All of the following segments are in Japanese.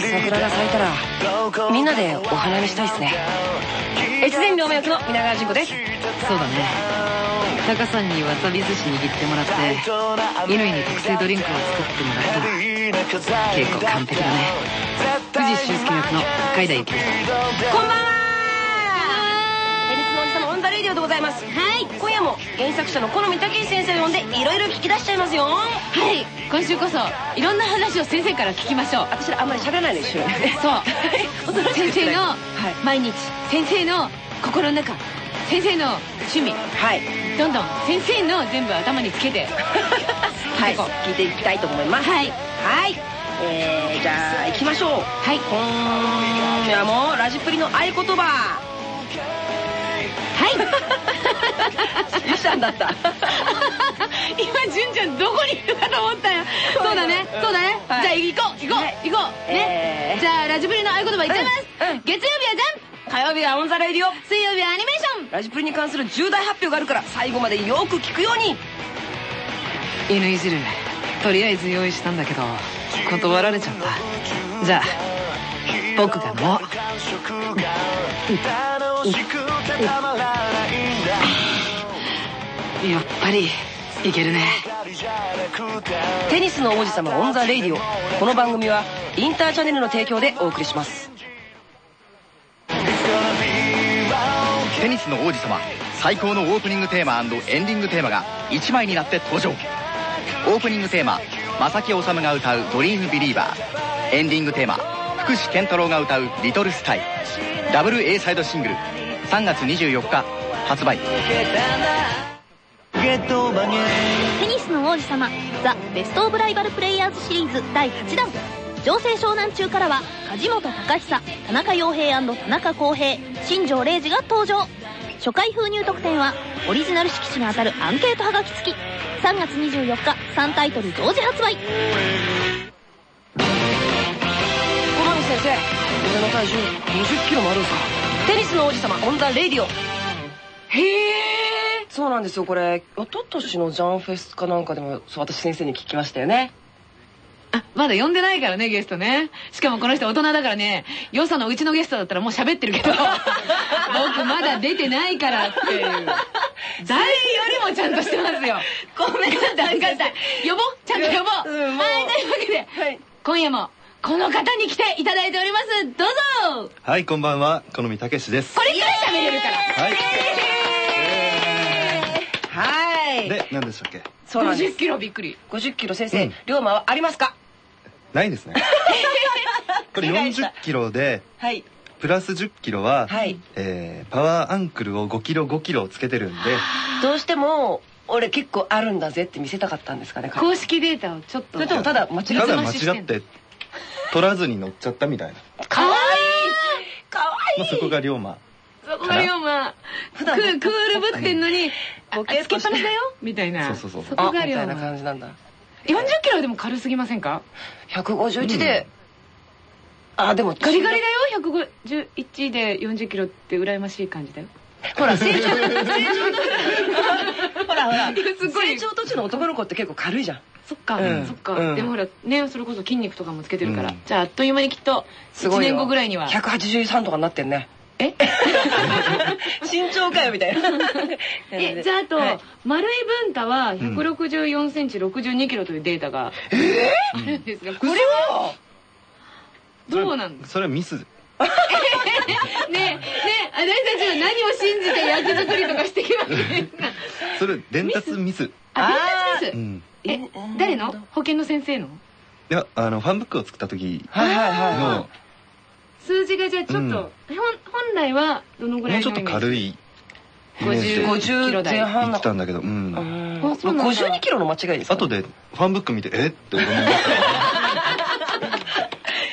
桜が咲いたらみんなでお花見したいっすね。越前リョーマ役の皆川淳子です。そうだね。タカさんにわさび寿司握ってもらって乾に特製ドリンクを作ってもらったら結構完璧だね不二周助役の甲斐田ゆきですこんばんはテニスの王子様 on the Radio でございますはい夜も原作者の許斐剛先生を呼んでいろいろ聞き出しちゃいますよ。はい。今週こそいろんな話を先生から聞きましょう。私らあんまり喋らないで一緒にそう。先生の毎日先生の心の中先生の趣味。はい。どんどん先生の全部頭につけて。はい。聞いていきたいと思います。はい。はい。えー、じゃあ行きましょう。はい。今夜もラジプリの合言葉はい。ゆしゃんだった。今純ちゃんどこにいるかと思ったよ。そうだね。そうだね、はい。じゃあ行こう。行こう、はい行こう。ね、えー。じゃあラジプリの合言葉いっちゃいます、うん。うん。月曜日はジャン。火曜日は on the Radio。プ水曜日はアニメーション。ラジプリに関する重大発表があるから最後までよく聞くように。犬いじるとりあえず用意したんだけど断られちゃった。じゃあ僕が飲もう やっぱりいけるね。テニスの王子様 on the Radio この番組はインターチャネルの提供でお送りします。テニスの王子様最高のオープニングテーマエンディングテーマが1枚になって登場。オープニングテーマ正木治が歌う「ドリームビリーバー」エンディングテーマ福士健太郎が歌う「 Little Sky」ダブル A サイドシングル3月24日発売。テニスの王子様ザ・ベスト・オブ・ライバル・プレイヤーズシリーズ第8弾情勢湘南中からは梶本隆久田中洋平田中康平新庄礼二が登場。初回封入特典はオリジナル色紙が当たるアンケートはがき付き。3月24日3タイトル同時発売。小上先生俺の体重50キロもあるんすか？テニスの王子様 on the Radio。へえそうなんですよこれ。一昨年のジャンフェスかなんかでもそう私先生に聞きましたよね。あまだ呼んでないからねゲストね。しかもこの人大人だからね。よさのうちのゲストだったらもう喋ってるけど。僕まだ出てないからっていう。誰よりもちゃんとしてますよ。ごめんなさい。呼ぼう。ちゃんと呼ぼう、うんはいというわけで、はい。今夜もこの方に来ていただいております。どうぞ。はい、こんばんは、好みたけしです。これから喋れるから。はい。はい。で、何でしたっけ？そうなんです。50キロびっくり。50キロ先生、うん。龍馬はありますか？ないですね。これ40キロで、はい。プラス10キロは、はい。えーパワーアンクルを5キロ5キロつけてるんで、どうしても俺結構あるんだぜって見せたかったんですかね公式データをちょっと。それともただ間違ってただ間違って 取らずに乗っちゃったみたいな。かわいい。かわいい。まあ、そこが龍馬。そこが龍馬。ク普段ークールぶってんのにボケつけっぱなしだよ？みたいな。そうそうそう。そこが龍あみたいな馬感じなんだ。40キロでも軽すぎませんか？151で、あでもガリガリだよ。151で40キロって羨ましい感じだよ。ほら 成長。成 長ほら。ほらすごい。成長途中の男の子って結構軽いじゃんそっか、うんそっか、うん。でもほらねそれこそ筋肉とかもつけてるから、うん。じゃああっという間にきっと1すごいよ。年後ぐらいには。183とかになってんね。え？身長かよみたいな。えじゃああと、はい。丸い文太は1 6 4センチ6 2キロというデータが。あるん。ですが、これはどうなん？それはミス。ねえねえ私たちは何を信じて役作りとかしてきませんか？それ伝達ミス。あ伝達ミス。うん。え誰の？保険の先生の？いや、あの、ファンブックを作った時。はいはいはいの、数字がじゃあちょっと、本来はどのぐらいのもうちょっと軽いイメージで50 50前半言ってたんだけど、うん。うんあそうなんだ。52キロの間違いですか？後でファンブック見て、え？って思いました。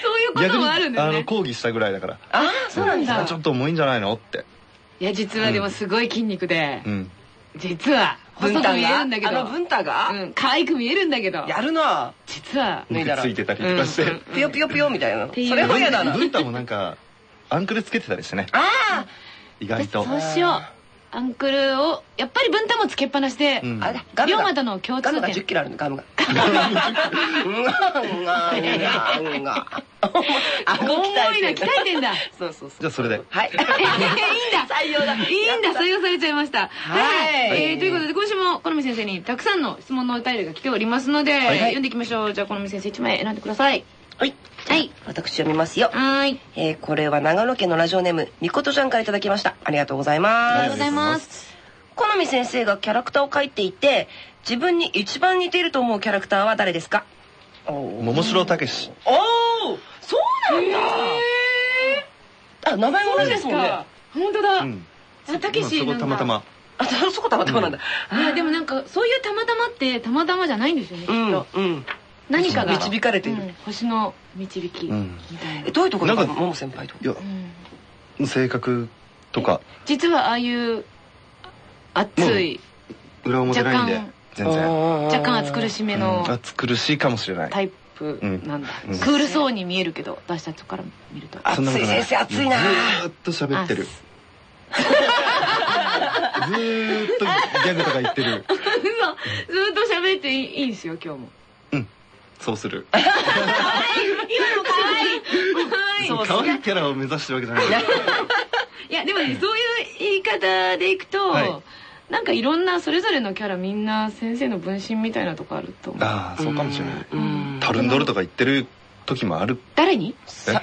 そういうこともあるんですあの、ね抗議したぐらいだから。ああそうなんだ。だちょっと重いんじゃないの？って。いや実はでもすごい筋肉で、うん。実は細く見えるんだけど。あの文太が、うん。可愛く見えるんだけど。やるな。実は。脱いだらついてたりとかして。うん。うん。ぷよぷよぷよみたいな。それも嫌だな。文太もなんか、アンクルつけてたりしてね。あ意外と。そうしよアンクルをやっぱり分担もつけっぱなしで、うん。あれガ龍馬との共ガムが通点10キロあるのガムが。うんが。うんが。うんが顎重いな鍛えてんだ。そうそうそうじゃあそれで。はい。いいんだ。採用だ。いいんだ。採用されちゃいました。はい。えーということで今週も好み先生にたくさんの質問のお便りが来ておりますので、読んでいきましょう。じゃあ好み先生1枚選んでくださいはい。はい。私読みますよ。はーい。えーこれは長野県のラジオネームみことちゃんからいただきました。ありがとうございます。ありがとうございます。好み先生がキャラクターを描いていて自分に一番似ていると思うキャラクターは誰ですか？おー。桃城武史。おーそうなんだ。あ名前も同じですもんね。か。本当だ、うん。あたけしそこたまたま。あそそこたまたまなんだ。いやでもなんかそういうたまたまってたまたまじゃないんですよねきっうんと、うん何かが。導かれている。うん。星の導きうんみたいな、えどういうところがなんかもも先輩と。いやうん性格とか。実はああいう熱い、裏表ないんで若干全然。若干暑苦しめのうん。暑苦しいかもしれない。タイプなんだ、クールそうに見えるけど私たちから見ると。あ熱い先生熱いな。ずーっと喋ってる。ずーっとギャグとか言ってる。嘘。ずっと喋っていいいいんですよ今日もそうする。今の可愛い。可愛い。そう可愛いキャラを目指してるわけじゃないいやでもねそういう言い方でいくと、はい。なんかいろんなそれぞれのキャラみんな先生の分身みたいなとこあると思う。ああそうかもしれない。うん。タルンドルとか言ってる時もある。誰に？え？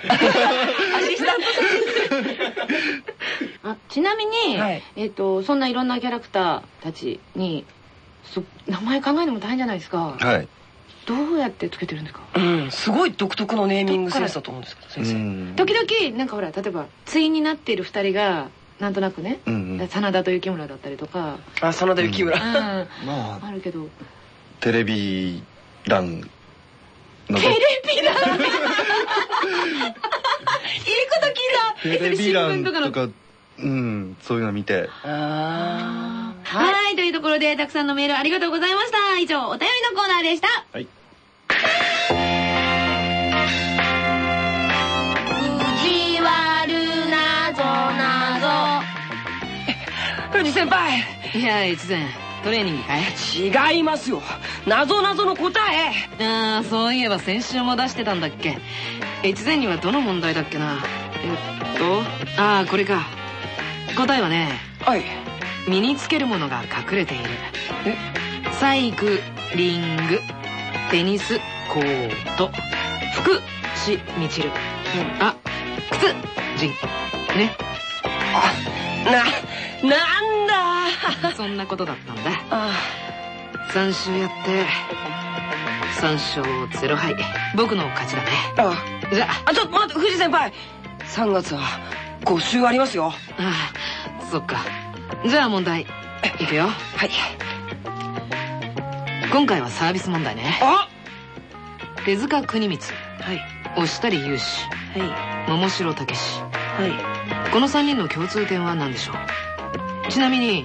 あちなみに、はい。えっ、とそんないろんなキャラクターたちにそ名前考えるのも大変じゃないですか。はいどうやってつけてるんですか？うんすごい独特のネーミングセンスだと思うんですけど先生。うん。時々なんかほら例えば対になっている二人がなんとなくね、うんうん。真田と雪村だったりとか、あ真田幸うん、村。あまあるけど。テレビ欄の。テレビだ いいこと聞いた。テレビ欄新聞とかの。とかうんそういうの見て。はい、というところでたくさんのメールありがとうございました。以上お便りのコーナーでした。はい。先輩。ぞいや越前トレーニングかい？違いますよ。謎謎の答え。ああそういえば先週も出してたんだっけ？越前にはどの問題だっけな？えっとああこれか答えはねはい。身につけるものが隠れている。え？サイクリングテニスコート。服しみちるあ靴ジンねななんだ。そんなことだったんだ。あ。3週やって3勝0敗僕の勝ちだね。あ。じゃあ。あちょっと待って藤先輩。3月は5週ありますよ。ああそっか。じゃあ問題。いくよ。はい。今回はサービス問題ね。あ手塚国光。はい。押したり勇志。はい。桃城武史。はい。この3人の共通点は何でしょう？ちなみに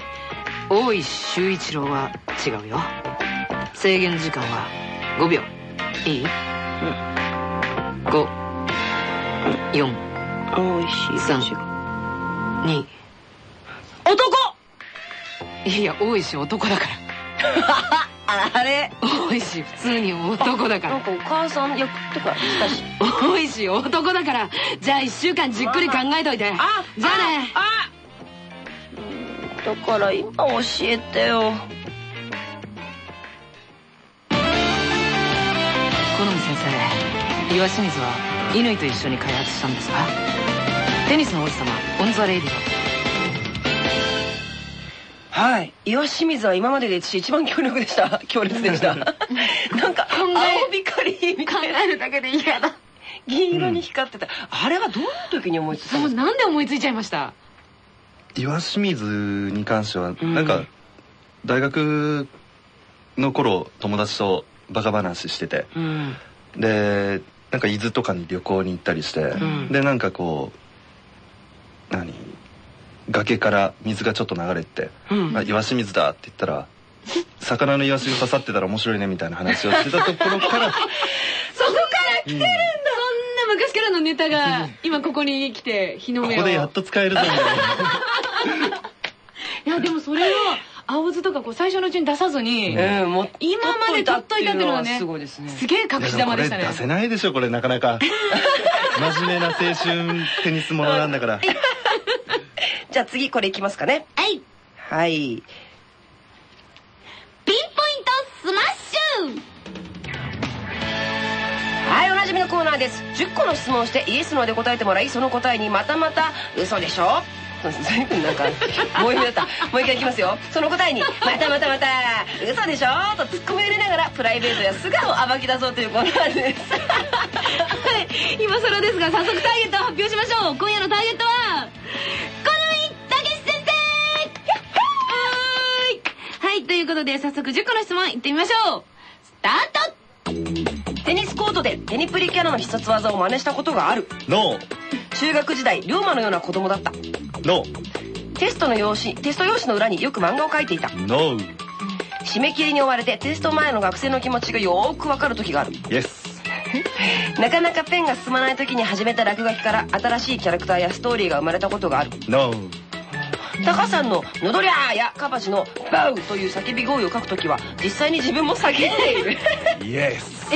大石修一郎は違うよ。制限時間は5秒。いい、五4おい。しい。三2男！いや大石男だから。あれ？大石普通に男だから。なんかお母さん役とかしたし。大石男だから。じゃあ1週間じっくり考えといて。あじゃあね。あ。だから今教えてよ。許斐先生岩清水は？乾と一緒に開発したんですか？テニスの王子様 on the Radioはい。岩清水は今までで私一番強力でした。強烈でした。なんか青光みたいな。えるだけで嫌だ。銀色に光ってた、あれはどういう時に思いついたそうんですか？なんで思いついちゃいました？岩清水に関してはんなんか大学の頃友達とバカ話しててうん。でなんか伊豆とかに旅行に行ったりして、ん。でなんかこう何？崖から水がちょっと流れて「うん。あ岩清水だ」って言ったら魚のイワシが刺さってたら面白いねみたいな話をしてたところから そこから来てるんだ、そんな昔からのネタが今ここに来て日の目を。ここでやっと使えるぞみたいな。いやでもそれを青図とかこう最初のうちに出さずに、うんもう今まで取っといたっていうのはねすごいですね。すげえ隠し玉でしたね。出せないでしょこれなかなか。真面目な青春テニスものなんだから。じゃあ次これいきますかね。はい。はい。ピンポイントスマッシュはいおなじみのコーナーです。10個の質問をしてイエスノーで答えてもらいその答えにまたまた嘘でしょ？随分なんかもう一回だった。もう一回いきますよ。その答えに「またまたまた嘘でしょ?」とツッコミを入れながらプライベートや素顔を暴き出そうというコーナーです。はい。今更ですが早速ターゲットを発表しましょう。今夜のターゲットは好みたけし先生。はーい。はい。ということで早速10個の質問いってみましょう。スタート。テニスコートでテニプリキャラの必殺技を真似したことがある。ノ中学時代龍馬のような子供だった。テストの用紙テスト用紙の裏によく漫画を描いていた。ーノー締め切りに追われてテスト前の学生の気持ちがよーくわかる時がある。イエスなかなかペンが進まない時に始めた落書きから新しいキャラクターやストーリーが生まれたことがある。ノータカさんのの「どりゃー」やカバチの「バウ」という叫び声を書く時は実際に自分も叫んでいる。イエス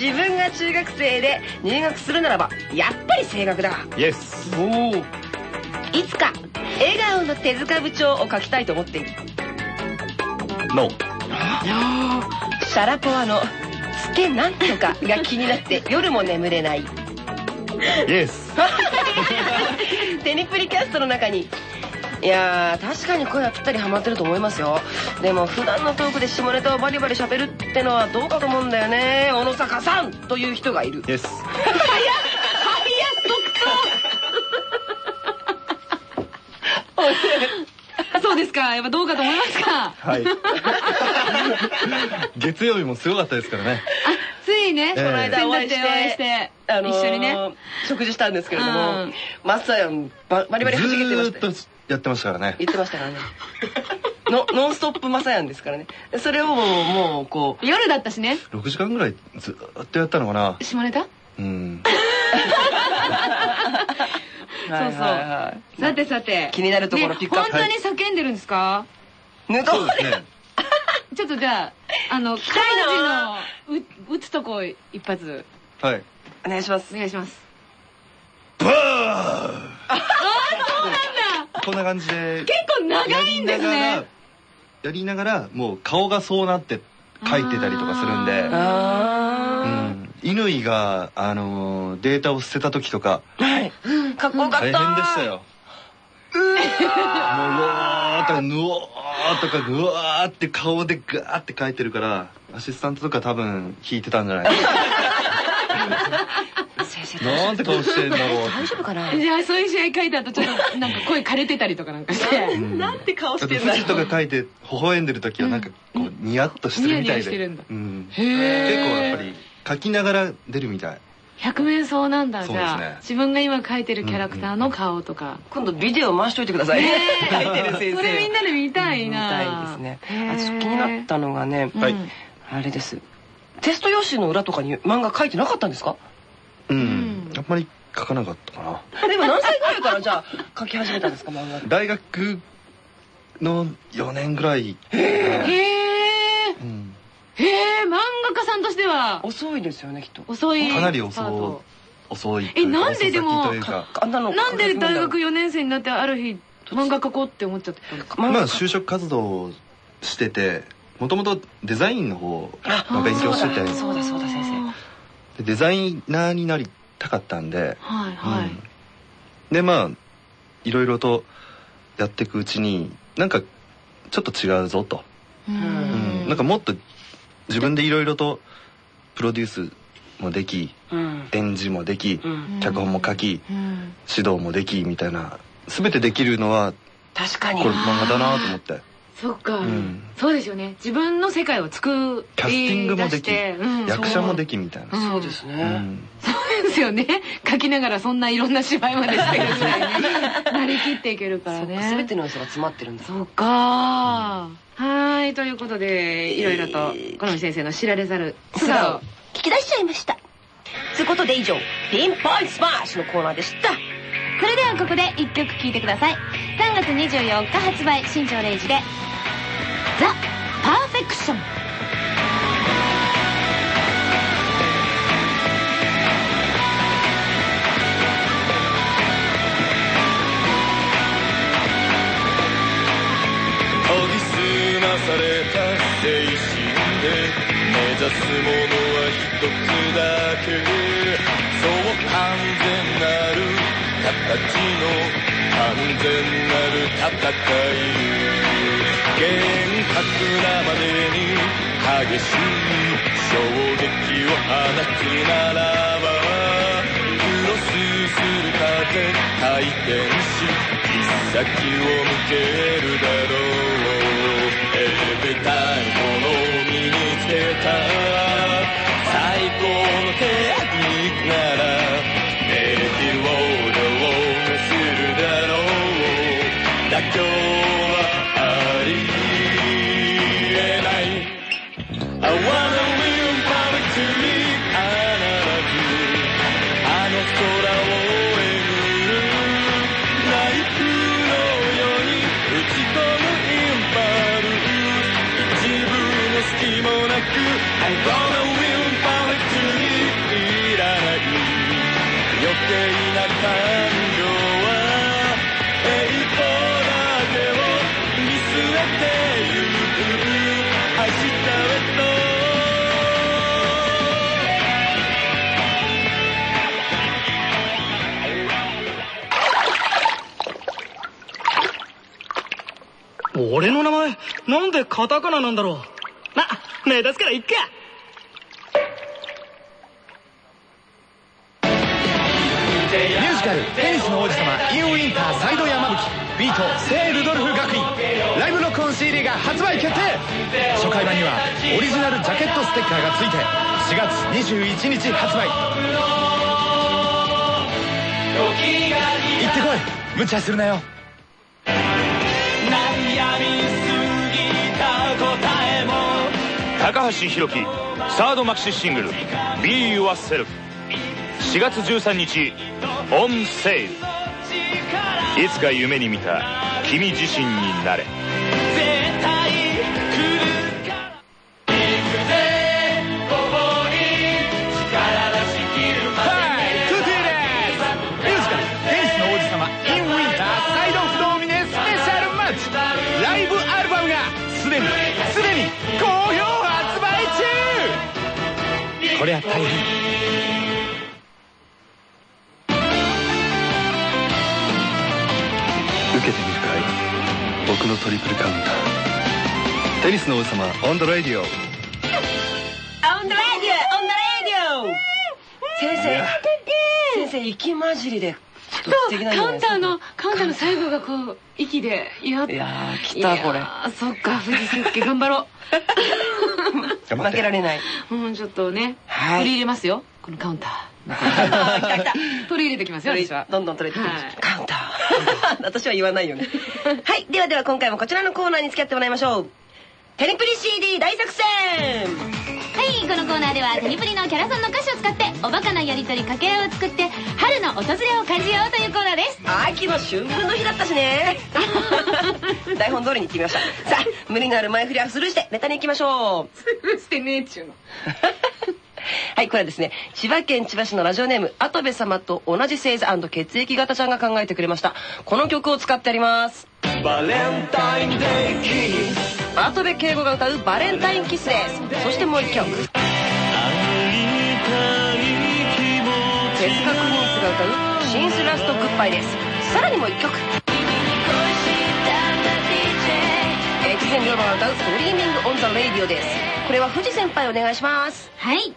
自分が中学生で入学するならばやっぱり青学だ。イエスおおいつか笑顔の手塚部長を書きたいと思っている。ノーシャラポワの「つけなんとか」が気になって 夜も眠れない。イエステニプリキャストの中にいやー確かに声はぴったりハマってると思いますよ。でも普段のトークで下ネタをバリバリ喋るってのはどうかと思うんだよね。小野坂さんという人がいる。イエスそうですか。やっぱどうかと思いますか。はい。月曜日もすごかったですからね。ついね、ええ。この間お会いして一緒にね。食事したんですけれどうもん。マッサヤンババリバリず弾けてましたよーっとやってましたからね。言ってましたからね。のノンストップマサヤンですからね。それをもうこう夜だったしね。6時間ぐらいずーっとやったのかな。下ネタ？うん。そうそう。さてさて。気になるところピックアップ。ね本当に叫んでるんですか、ぬどそうですね。ちょっとじゃああの北たいなのう打つとこ一発。はい。お願いします。お願いします。バーこんな感じで結構長いんですね。やりながらもう顔がそうなって書いてたりとかするんで。うあん。乾があのーデータを捨てた時とか。あはい。かっこよかった。大変でしたよ。もううわーとかぬおーとかぐわーって顔でガーって書いてるからアシスタントとか多分弾いてたんじゃない先生なんて顔してんだろう大丈夫かな？じゃあそういう試合書いてあるとちょっとなんか声枯れてたりとかなんかして。うん。なんて顔してんだ富士とか書いて微笑んでる時はなんかこうニヤッとしてるみたいニヤニヤしてでるんだ。うん。へえ結構やっぱり書きながら出るみたい。百面相なんだ。そうですね。じゃあ自分が今描いてるキャラクターの顔とか。今度ビデオ回しといてください。ね書いてる先生。それみんなで見たいな。見たいですね。気になったのがねあれです。テスト用紙の裏とかに漫画書いてなかったんですか？うん、うんあんまり書かなかったかな。でも何歳ぐらいからじゃあ 書き始めたんですか漫画大学の4年ぐらい、へえうん、へえ漫画家さんとしては。遅いですよねきっと。遅い。かなりスタート遅い。えなんででも遅咲きというか。あんなのなんで大学よ4年生になってある日漫画描こうって思っちゃったんですか。漫画まあ就職活動をしててもともとデザインの方の勉強してて。そうだそうだ先生。でデザイナーになりたかったんで、はいはい、うん。でまあいろいろとやっていくうちになんかちょっと違うぞと、ううん。なんかもっと自分でいろいろとプロデュースもできうん。演じもでき、うん。脚本も書きうん。指導もできみたいな全てできるのは確かに。これ漫画だなと思ってそっか、うん。そうですよね。自分の世界を作りキャスティングもでき、出してうん。役者もできみたいな、う。んそうですうねん。そうですよね。書きながらそんないろんな芝居までしてる。ぐらいになりきっていけるからね。全ての要素が詰まってるんだ。そっか。はーいということでいろいろと許斐先生の知られざる素素顔顔。聞き出しちゃいました。ということで以上ピンポイントスマッシュのコーナーでした。それではここで一曲聴いてください3月24日発売新庄レイジでザ・パーフェクション。された精神で目指すものは一つだけ。そう完全なる形の完全なる戦い厳格なまでに激しい衝撃を放つならばクロスする風回転し切っ先を向けるだろう。エレベターのものを身につけた最高のテクニックならカタカナなんだろう。ま目立つからいっかミュージカル「テニスの王子様インウィンターサイド山吹」ビート聖ルドルフ学院ライブ録音 CD が発売決定。初回版にはオリジナルジャケットステッカーがついて4月21日発売。行ってこい。無茶するなよ。高橋宏樹サードマキシシングル「Be Yourself」4月13日オンセールいつか夢に見た君自身になれ。絶対来るこりゃ大変。受けてみるかい。僕のトリプルカウンター。テニスの王子様オンドレディオ。オンドラディオオンドラディオ。先生先生息混じりでちょっと素敵なんじゃカウンターのカウンターの最後がこう息でやっいやー来たこれそっか藤助頑張ろ 負けられない。ううんちょっとね、はい取り入れますよこのカウンタあー来た来た。ー 取り入れてきますよ私はどんどん取れてきますはいカウンター。私は言わないよね。はい。ではでは今回もこちらのコーナーに付き合ってもらいましょう。テニプリ CD 大作戦はいこのコーナーではテニプリのキャラソンの歌詞を使っておバカなやりとり掛け合いを作って春の訪れを感じようというコーナーです秋の春分の日だったしね。台本通りに行ってみました。さあ、無理のある前振りはスルーしてネタに行きましょう。してねえっちゅうの はい、これはですね、千葉県千葉市のラジオネーム、跡部様と同じ星座血液型ちゃんが考えてくれました。この曲を使ってあります。バレンタインデーキス跡部敬吾が歌うバレンタインキスです。そしてもう一曲、手塚クニーツが歌うシンスラストグッバイです。さらにもう一曲。越前リョーマが歌う Dreaming on the Radio です。これは不二先輩お願いします。はい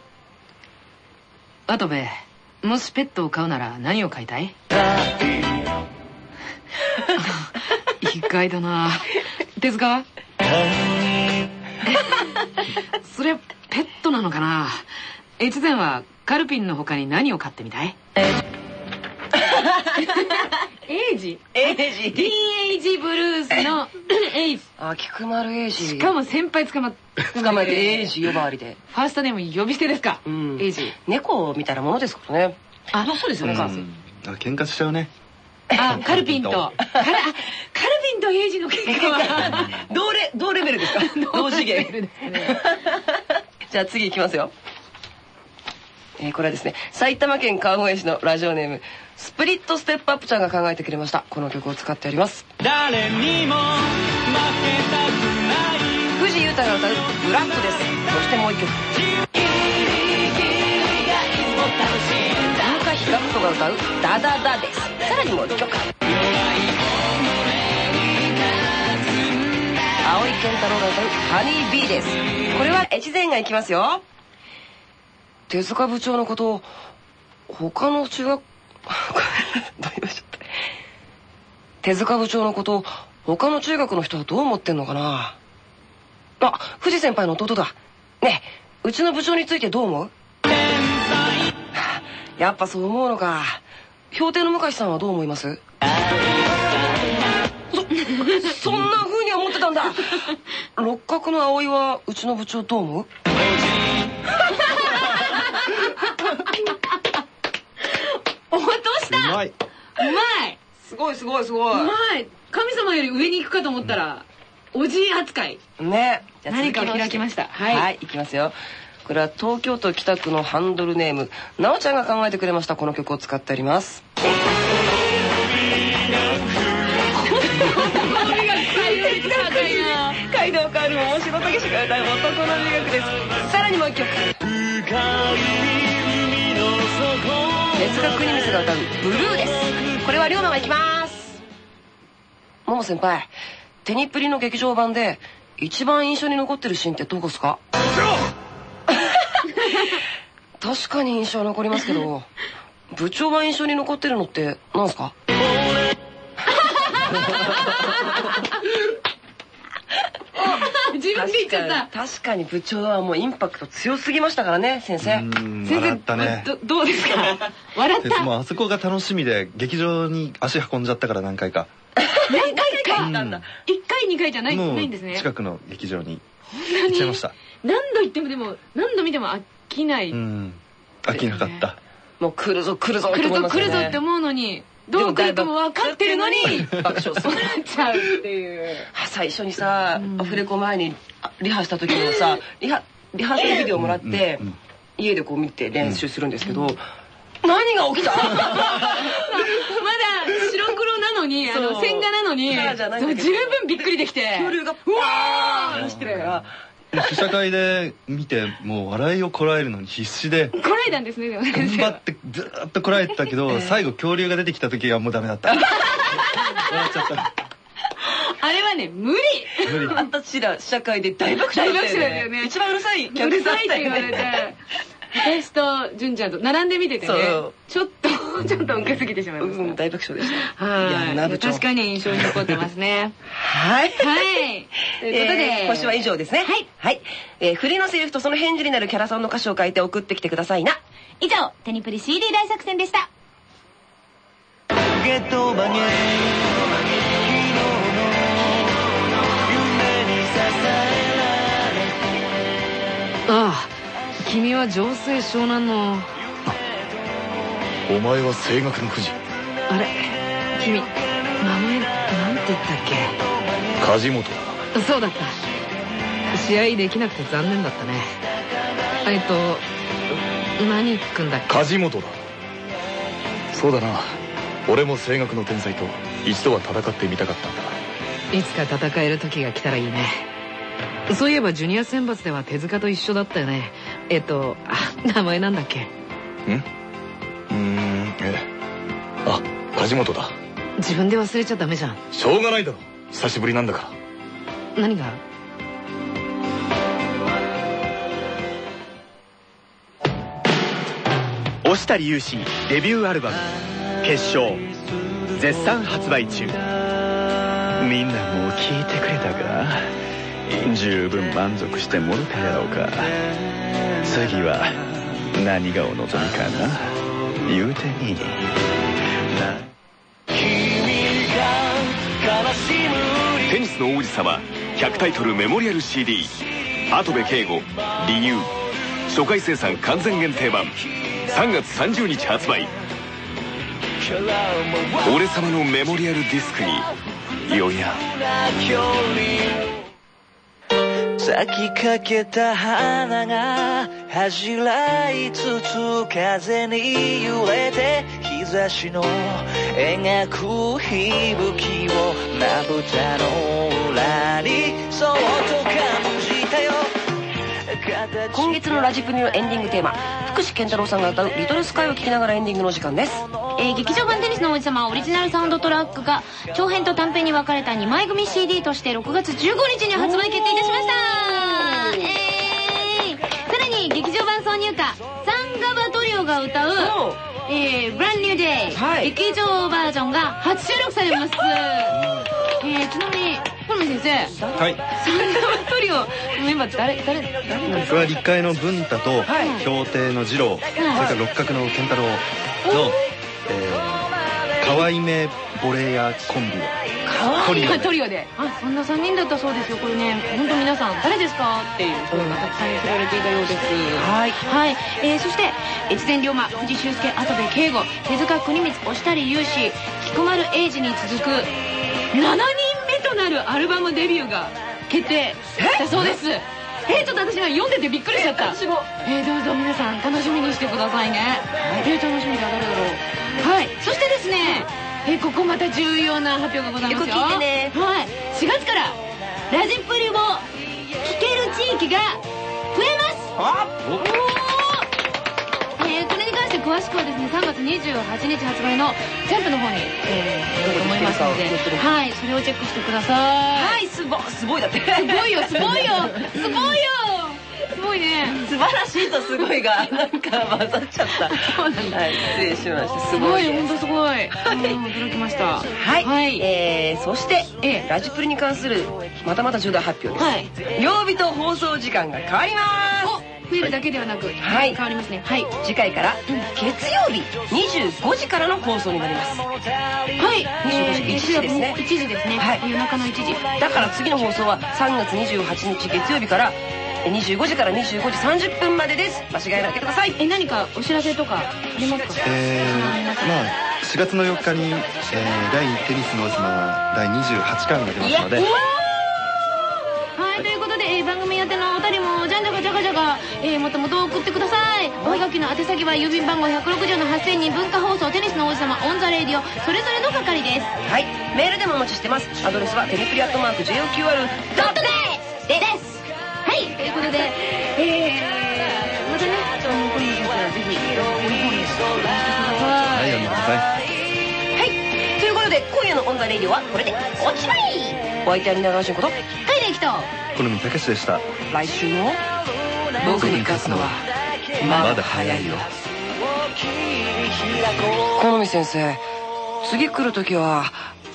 跡部もしペットを飼うなら何を飼いたい？意外だな手塚はそれペットなのかな？越前はカルピンの他に何を飼ってみたい？エイジ。エイティージ。ンエイジブルースの エイジ。あ、菊丸エイジ。しかも先輩捕まっ捕まえてエイジ呼ばわりで。ファーストネーム呼び捨てですか、うん。エイジ。猫みたいなものですからね。あそうですよね、うん。あ喧嘩しちゃうね。あカルピンと。カルとエイジの結果は 同レ同レベルですか？同次元。じゃあ次いきますよ。えーこれはですね埼玉県川越市のラジオネームスプリットステップアップちゃんが考えてくれました。この曲を使っております。誰にも負けたくない。藤井豊が歌う「ブラック」です。そしてもう一曲。田中ひがっとが歌う「ダダダ」です。さらにもう一曲健太郎が歌う「ハニービー」です。これは越前がいきますよ。手塚部長のことを他の中学 どう言いましょう手塚部長のことを他の中学の人はどう思ってんのかな？あ藤先輩の弟だ。ねえうちの部長についてどう思う？やっぱそう思うのか。評定の向井さんはどう思います？そそんな風んだ。六角の葵はうちの部長どう思う？落とした。うまい。うまい。すごいすごいすごうまい。神様より上に行くかと思ったらおじい扱い。ね。何か開きました。は、はいい。はい、いきますよ。これは東京都北区のハンドルネーム。なおちゃんが考えてくれましたこの曲を使っております氏が歌う男の美学ですさらにもう一曲哲学国光が歌うブルーですこれは龍馬がいきますもも先輩テニプリの劇場版で一番印象に残ってるシーンってどこですか確かに印象残りますけど部長が印象に残ってるのって何すか 自分で言っちゃった。確かに部長はもうインパクト強すぎましたからね先生。うん先笑ったね。どどうですか？笑っでたもうあそこが楽しみで劇場に足運んじゃったから何回か。何回か？うん。一回二回じゃないもないんですね。う近くの劇場に行っちゃいました。何度行ってもでも何度見ても飽きない。うん。飽きなかった。もう来るぞ来るぞ来るぞ来るぞって思うのにどう来るかも分かってるのに爆笑するそうなっちゃうっていう最初にさ、うん。アフレコ前にあリハした時のさ リハリハーサルビデオもらって、家でこう見て練習するんですけど、何が起きた？まだ白黒なのにあの線画なのに十分びっくりできて。恐竜がうわー走ってるから試写会で見てもう笑いをこらえるのに必死でこらえたんですねでも頑張ってずーっとこらえてたけど最後恐竜が出てきた時はもうダメだった。笑っちゃった。あれはね無理。無理。私ら社会で大爆笑だったよ大爆笑だよね。一番うるさいうる客さんさいって言われて。私と純ちゃんと並んで見ててね。ちょっとちょっと受けすぎてしまいましうん大爆笑でした。たはい。やな部長確かに印象に残ってますね。はい。はい。ということで、えー今週は以上ですね。はい、はい。えー、振りのセリフとその返事になるキャラソンの歌詞を書いて送ってきてくださいな。以上テニプリ CD 大作戦でした。ゲトバゲああ君は上西湘南のお前は声楽の藤あれ君名前なんて言ったっ梶本けそうだった。試合できなくて残念だったね。えっと何くんだっけ？梶本だ。そうだな。俺も声楽の天才と一度は戦ってみたかったんだ。いつか戦える時が来たらいいね。そういえばジュニア選抜では手塚と一緒だったよね。えっとあ名前なんだっけ？ん？うーんえあ梶本だ。自分で忘れちゃダメじゃん。しょうがないだろ。久しぶりなんだか何が？押谷勇志デビューアルバム「決勝」絶賛発売中。みんなもう聞いてくれたか？十分満足してもろたやろうか？次は何がお望みかな？言うてみテニスの王子様100タイトルメモリアル CD 跡部圭吾理由。初回生産完全限定版。3月30日発売。俺様のメモリアルディスクによや咲きかけた花が恥じらいつつ風に揺れて日差しの描く息吹をまぶたの裏にそっと感じたよ。今月のラジプニのエンディングテーマ福士健太郎さんが歌う「リトルスカイ」を聴きながらエンディングの時間です。えー劇場版テニスの王子様オリジナルサウンドトラックが長編と短編に分かれた2枚組 CD として6月15日に発売決定いたしました。えー。さらに劇場版挿入歌サンガバトリオが歌う「えー、ブランニューデイ」はい。劇場バージョンが初収録されますえー、ちなみに小野先生はい。サンガバトリオのメンバーって誰誰誰？僕は立会の文太と氷亭の二郎それから六角の健太郎のえー可愛めボレーヤーコンビトリオでトリオで。あそんな3人だったそうですよこれね。本当皆さん誰ですか？っていう声がたくさん寄せられていたようです。はい。はい、えー、そして越前龍馬藤修介跡部圭吾手塚国光押谷雄志菊丸英二に続く7人目となるアルバムデビューが決定したそうです。え？ー、ちょっと私は読んでてびっくりしちゃった。え？ー、どうぞ皆さん楽しみにしてくださいね、えー、楽しみだ誰だろうはい。そしてですねえー、ここまた重要な発表がございますよ。よく聞いてね。はい。4月からラジプリを聴ける地域が増えます。おー。えーこれに関して詳しくはですね3月28日発売のジャンプの方に、えー、載ると思いますのではい。それをチェックしてください。はい。すごすごいだって。すごいよすごいよ。すごいよ。すごいね。素晴らしいとすごいがなんか混ざっちゃった。そうなんだはい失礼しました。すすごい本当すごい、うん、驚きました。はい、はい。えー、そして、ええ。ラジプリに関するまたまた重大発表です、はい。曜日と放送時間が変わりま増えるだけではなく、はい。変わりますね。はい。す次回から月曜日25時からの放送になります。はい、25時1時ですね。1時ですね、はい。夜中の1時。だから次の放送は3月28日月曜日からえ25時から25時30分までです。間違えないでください。え何かお知らせとかありますか？えー、まあ4月の4日に、えー、第1テニスの王子様第28巻が出ますので。はいということで、えー番組宛てのお便りもじゃんじゃかじゃかじゃか、えーもっともっと送ってください。おはがきの宛先は郵便番号160の8000に文化放送テニスの王子様 on the Radio それぞれの係です。はい。メールでもお待ちしてます。アドレスはテニプリアットマーク JOQR でえー、またね。あのはぜひこの方におしてくださはい。い読んでくださいはいということで今夜の on the Radio はこれでおしまい。お相手は皆川純子とはいできた好みたけしでした。来週も僕に勝つのはまだ早いよ。許斐先生次来る時は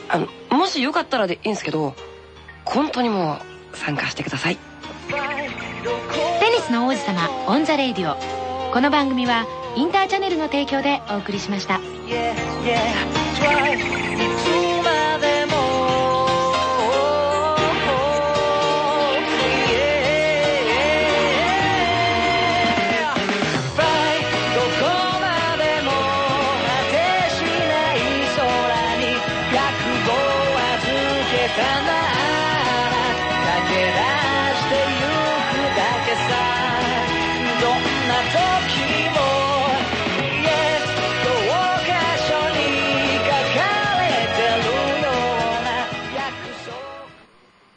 あのもしよかったらでいいんですけどコントにも参加してくださいテニスの王子様 on the Radio。この番組はインターチャネルの提供でお送りしました。